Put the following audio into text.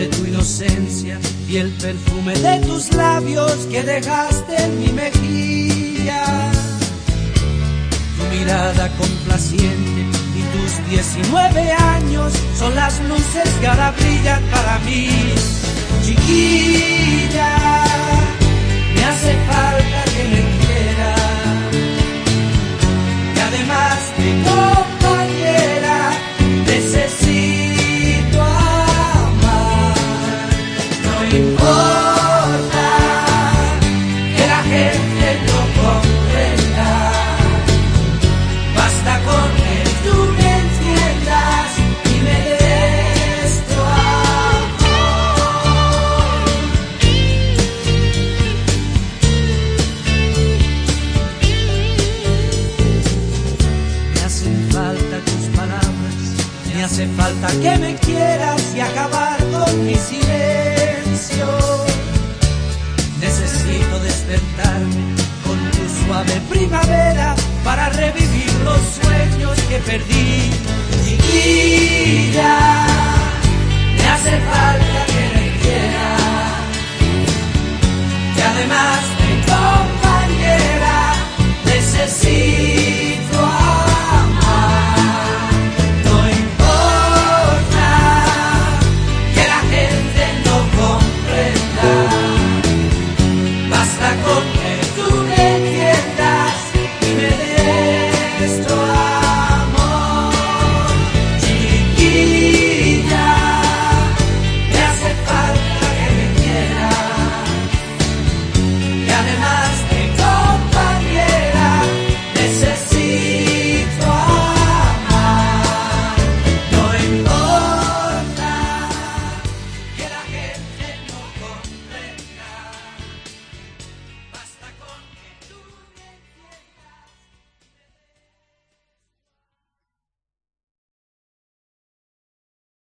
de tu inocencia y el perfume de tus labios que dejaste en mi mejilla. Tu mirada complaciente y tus 19 años son las luces que ahora brillan para mí. Chiquilla, hace falta que me quieras y acabar con mi silencio. Necesito despertarme con tu suave primavera para